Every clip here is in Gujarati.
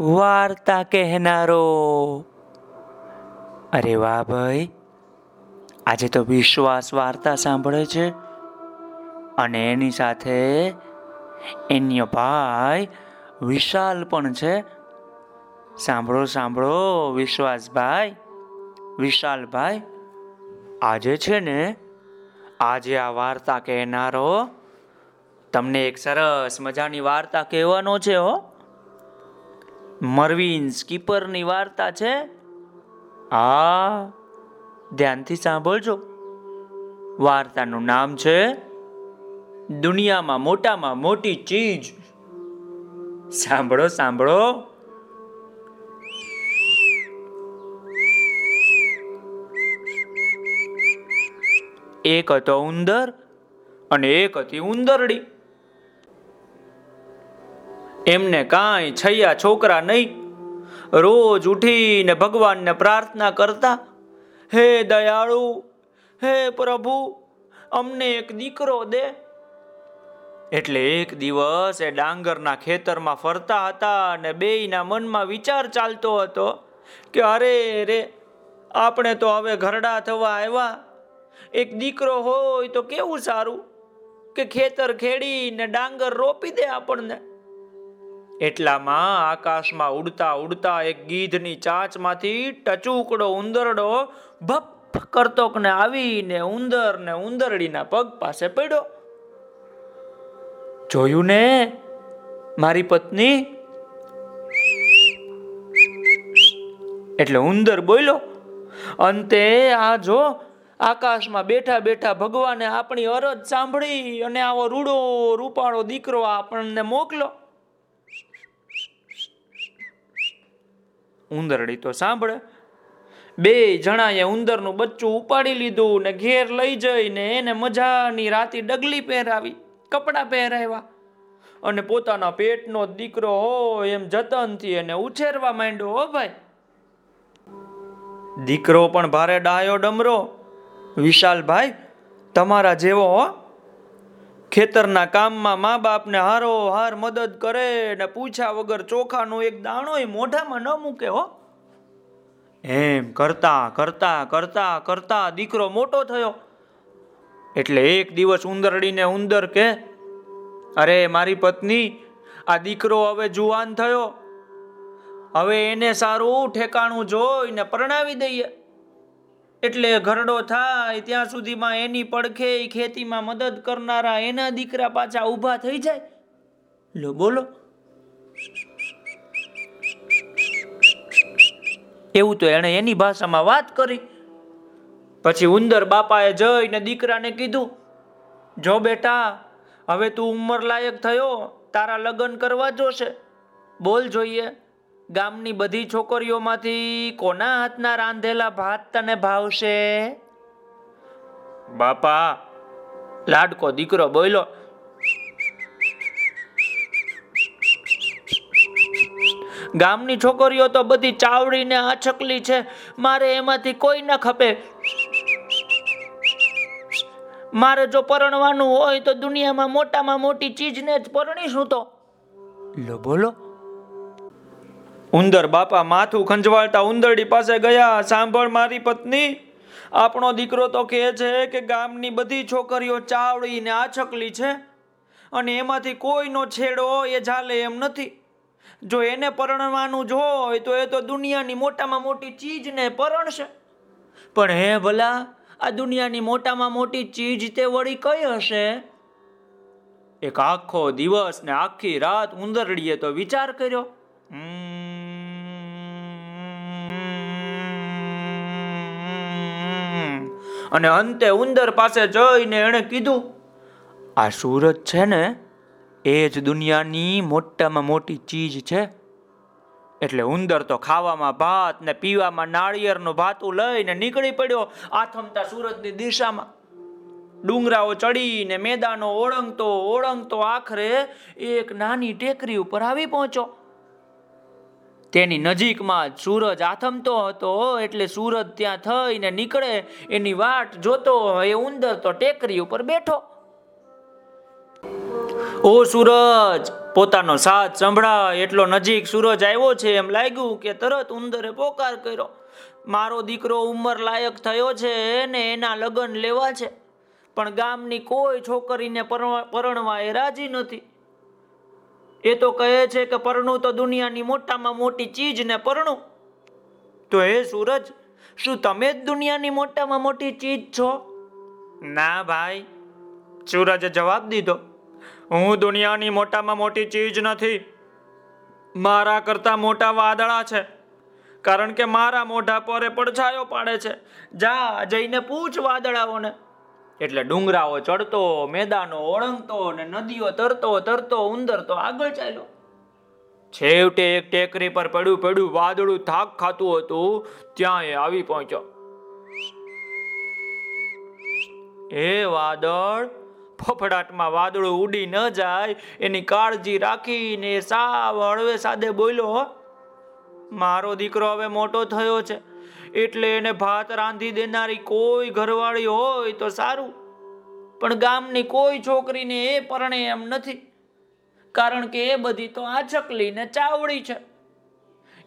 વાર્તા કહેનારો. અરે વાહ ભાઈ, આજે તો વિશ્વાસ વાર્તા સાંભળે છે. અને એની સાથે એનો ભાઈ વિશાલ પણ છે. સાંભળો સાંભળો વિશ્વાસભાઈ વિશાલભાઈ આજે છે ને, આજે આ વાર્તા કહેનારો તમને એક સરસ મજાની વાર્તા કહેવાનો છે હો. મરવીન સ્કીપરની વાર્તા છે. હા ધ્યાનથી સાંભળજો. વાર્તાનું નામ છે દુનિયામાં મોટામાં મોટી ચીજ. સાંભળો સાંભળો. એક હતો ઉંદર અને એક હતી ઉંદરડી. એમને કાંઈ છૈયા છોકરા નહીં. રોજ ઉઠીને ભગવાનને પ્રાર્થના કરતા, હે દયાળુ, હે પ્રભુ, અમને એક દીકરો દે. એટલે એક દિવસ એ ડાંગરના ખેતરમાં ફરતા હતા અને બેયના મનમાં વિચાર ચાલતો હતો કે, અરે રે, આપણે તો હવે ઘરડા થવા આવ્યા. એક દીકરો હોય તો કેવું સારું કે ખેતર ખેડીને ડાંગર રોપી દે આપણને. એટલામાં આકાશમાં ઉડતા ઉડતા એક ગીધની ચાંચમાંથી ટચુકડો ઉંદરડો ભપ કરતો ને આવીને ઉંદર ને ઉંદરડીના પગ પાસે પડ્યો. જોયું ને, મારી પત્ની? એટલે ઉંદર બોલ્યો, અંતે આ જો આકાશમાં બેઠા બેઠા ભગવાને આપણી અરજ સાંભળી અને આવો રૂડો રૂપાળો દીકરો આપણને મોકલો. ઉંદરડી તો સાંભળે. બે જણાએ ઉંદરનું બચ્ચું ઉપાડી લીધું ને ઘેર લઈ જઈને એને મજાની રાતી ડગલી પહેરાવી, કપડાં પહેરાવ્યા. અને પોતાના પેટનો દીકરો હોય એમ જતનથી એને ઉછેરવા માંડ્યો, હો ભાઈ. દીકરો પણ ભારે ડાયો ડમરો. વિશાલભાઈ, તમારા જેવો, હો. ખેતરના કામમાં મા બાપને હારો હાર મદદ કરે ને પૂછ્યા વગર ચોખાનો એક દાણો મોઢામાં ન મૂકે હો. એમ કરતા કરતા કરતા કરતા દીકરો મોટો થયો. એટલે એક દિવસ ઉંદરડીને ઉંદર કે, અરે, મારી પત્ની, આ દીકરો હવે જુવાન થયો. હવે એને સારું ઠેકાણું જોઈને પરણાવી દઈએ. એટલે ઘરડો થાય, ત્યાં સુધીમાં એની પડખે ખેતીમાં મદદ કરનારા એના દીકરા પાછા ઊભા થઈ જાય. લો, બોલો. એવું તો એણે એની ભાષામાં વાત કરી. પછી ઉંદર બાપાએ જઈને દીકરાને કીધું, જો બેટા, હવે તું ઉંમર લાયક થયો, તારા લગ્ન કરવા જોશે. બોલ જોઈએ. ગામની બધી છોકરીઓમાંથી કોના હાથના રાંધેલા ભાત તને ભાવશે? બાપા. લાડકો દીકરો બોલો ગામની છોકરીઓ તો બધી ચાવડીને આછકલી છે. મારે એમાંથી કોઈ ન ખપે. મારે જો પરણવાનું હોય તો દુનિયામાં મોટામાં મોટી ચીજને જ પરણીશું તો. લો બોલો. ઉંદર બાપા માથું ખંજવાળતા ઉંદરડી પાસે ગયા. સાંભળ મારી પત્ની, આપણો દીકરો તો કહે છે કે ગામની બધી છોકરીઓ ચાવડીને આછકલી છે અને એમાંથી કોઈનો છેડો એ ચાલે એમ નથી. જો એને પરણવાનું જ હોય તો એ તો દુનિયાની મોટામાં મોટી ચીજને પરણશે. પણ હે ભલા, આ દુનિયાની મોટામાં મોટી ચીજ તે વળી કઈ હશે? એક આખો દિવસ ને આખી રાત ઉંદરડીએ તો વિચાર કર્યો. અને અંતે ઉંદર પાસે જઈને એણે કીધું, આ સુરત છે ને, એ જ દુનિયાની મોટામાં મોટી ચીજ છે. એટલે ઉંદર તો ખાવામાં ભાત ને પીવામાં નાળિયેરનું ભાતું લઈને નીકળી પડ્યો આથમતા સુરતની દિશામાં. ડુંગરાઓ ચડીને મેદાનો ઓળંગતો ઓળંગતો આખરે એક નાની ટેકરી ઉપર આવી પહોંચો તેની નજીકમાં સૂરજ આથમતો હતો, એટલે સૂરજ ત્યાં થઈને નીકળે, એની વાટ જોતો એ ઉંદર તો ટેકરી ઉપર બેઠો. ઓ સૂરજ, પોતાનો સાથ સંભળાય, એટલો નજીક સૂરજ આવ્યો છે, એમ લાગ્યું કે તરત ઉંદરે પોકાર કર્યો. મારો દીકરો ઉંમર લાયક થયો છે, ને એના લગ્ન લેવા છે. પણ ગામની કોઈ છોકરીને પરણવા એ રાજી નથી. એ તો કહે છે કે પરણું તો દુનિયાની મોટામાં મોટી ચીજ ને પરણું. તો હે સૂરજ, શું તમે જ દુનિયાની મોટામાં મોટી ચીજ છો? ના ભાઈ, સૂરજે જવાબ દીધો. હું દુનિયાની મોટામાં મોટી ચીજ નથી. મારા કરતા મોટા વાદળા છે. કારણ કે મારા મોઢા પર એ પડછાયો પાડે છે. જા જઈને પૂછ વાદળાઓને. એટલે ડુંગરાઓ ચડતો, મેદાનો ઓળંગતો ને નદીઓ તરતો તરતો ઉંદર તો આગળ ચાલ્યો. છેવટે એક ટેકરી પર પડ્યું પડ્યું વાદળું થાક ખાતું હતું, ત્યાં એ આવી પહોંચ્યો. એ વાદળ, ફફડાટમાં વાદળું ઉડી ન જાય, એની કાળજી રાખીને સાવ હળવે સાદે બોલ્યો, મારો દીકરો હવે મોટો થયો છે. એટલે એને ભાત રાંધી દેનારી કોઈ ઘરવાળી હોય તો સારું. પણ ગામની કોઈ છોકરીને એ પરણે એમ નથી. કારણ કે એ બધી તો આચકલી ને ચાવડી છે.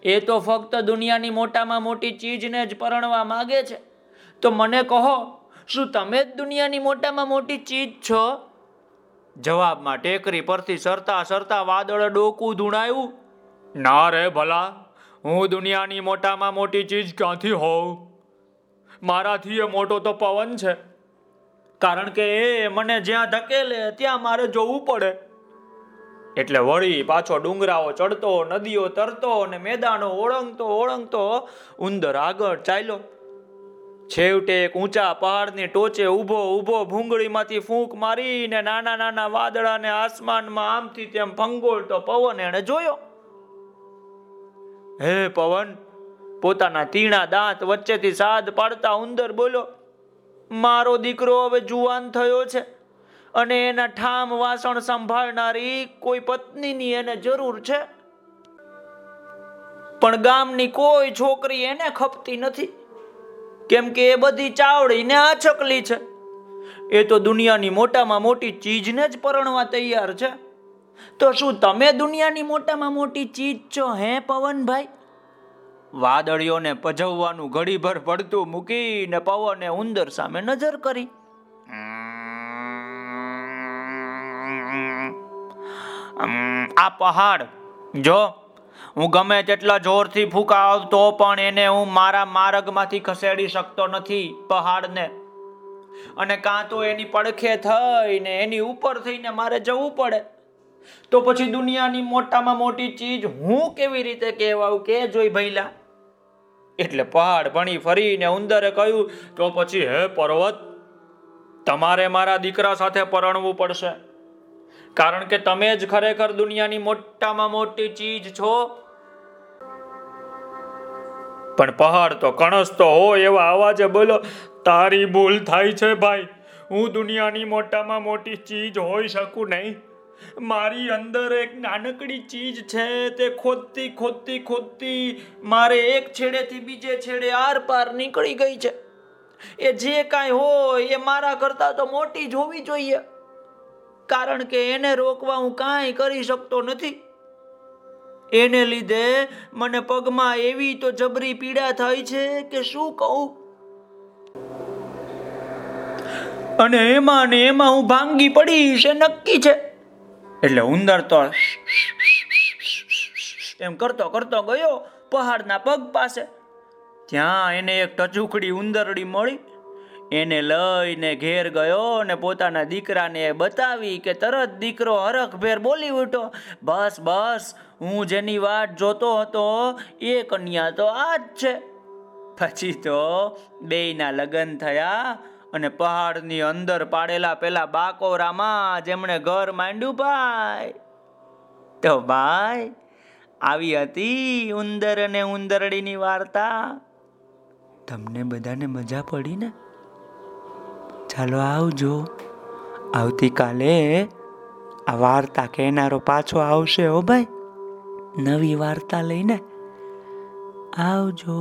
એ તો ફક્ત દુનિયાની મોટામાં મોટી ચીજને જ પરણવા માગે છે. તો મને કહો, શું તમે જ દુનિયાની મોટામાં મોટી ચીજ છો? જવાબમાં ટેકરી પરથી સરતા સરતા વાદળ ડોકું ધૂણાયું. ના રે ભલા. હું દુનિયાની મોટામાં મોટી ચીજ ક્યાંથી હોઉં? મારાથી એ મોટો તો પવન છે. કારણ કે એ મને જ્યાં ધકેલે, ત્યાં મારે જોવું પડે. એટલે વળી પાછો ડુંગરાઓ ચડતો, નદીઓ તરતો અને મેદાનો ઓળંગતો ઓળંગતો ઉંદર આગળ ચાલ્યો. છેવટે એક ઊંચા પહાડની ટોચે ઊભો ઊભો ભૂંગળીમાંથી ફૂંક મારીને નાના નાના વાદળાને આસમાનમાં આમથી તેમ ફંગોળતો પવન એણે જોયો. હે પવન, પોતાના તીણા દાંત વચ્ચેથી સાદ પાડતા ઉંદર બોલો, મારો દીકરો હવે જુવાન થયો છે અને એના ઠામ વાસણ સંભાળનારી કોઈ પત્નીની એને જરૂર છે. પણ ગામની કોઈ છોકરી એને ખપતી નથી, કેમ કે એ બધી ચાવડીને આછકલી છે. એ તો દુનિયાની મોટામાં મોટી ચીજને જ પરણવા તૈયાર છે. તો શું તમે દુનિયાની મોટામાં મોટી ચીજ છો, હે પવનભાઈ? વાદળીઓને પજવવાનું ઘડીભર પડતું મૂકીને પવને ઉંદર સામે નજર કરી. આ પહાડ, જો, હું ગમે તેટલા જોરથી ફૂંકાવતો પણ એને હું મારા માર્ગમાંથી ખસેડી શકતો નથી પહાડને. અને કાં તો એની પડખે થઈને એની ઉપર થઈને મારે જવું પડે. તો પછી દુનિયાની મોટામાં મોટી ચીજ હું કેવી રીતે કહેવાઉં કે જોઈ ભૈલા એટલે પહાડ ભણી ફરીને ઉંદરે કહ્યું, તો પછી હે પર્વત, તમારે મારા દીકરા સાથે પરણવું પડશે. કારણ કે તમે જ ખરેખર દુનિયાની મોટામાં મોટી ચીજ છો. પણ પહાડ તો કણસ તો હોય એવા અવાજે બોલો, તારી ભૂલ થાય છે ભાઈ. હું દુનિયાની મોટામાં મોટી ચીજ હોઈ શકું નહીં. મારી અંદર એક નાનકડી ચીજ છે, તે ખોદતી ખોદતી ખોદતી મારે એક છેડેથી બીજે છેડે આર પાર નીકળી ગઈ છે. એ જે કાંઈ હોય એ મારા કરતા તો મોટી જ હોવી જોઈએ. કારણ કે એને રોકવા હું કાંઈ કરી શકતો નથી. એને લીધે મને પગમાં એવી તો જબરી પીડા થાય છે કે શું કહું? અને એમાં ને એમાં હું ભાંગી પડીશ એ નક્કી છે. એટલે ઉંદર તો એમ કરતો કરતો ગયો પહાડના પગ પાસે. ત્યાં એને એક ટચુકડી ઉંદરડી મળી. એને લઈને ઘેર ગયો અને પોતાના દીકરાને બતાવી કે તરત દીકરો હરખભેર બોલી ઉઠો બસ બસ, હું જેની વાટ જોતો હતો એ કન્યા તો આ જ છે. પછી તો બેયના લગ્ન થયા અને પહાડની અંદર પાડેલા પેલા બાકોરામાં જેમણે ઘર માંડ્યું ભાઈ. તો ભાઈ, આવી હતી ઉંદર અને ઉંદરડીની વાર્તા. તમને બધાને મજા પડી ને? ચાલો આવજો. આવતીકાલે આ વાર્તા કહેનારો પાછો આવશે હો ભાઈ. નવી વાર્તા લઈને. આવજો.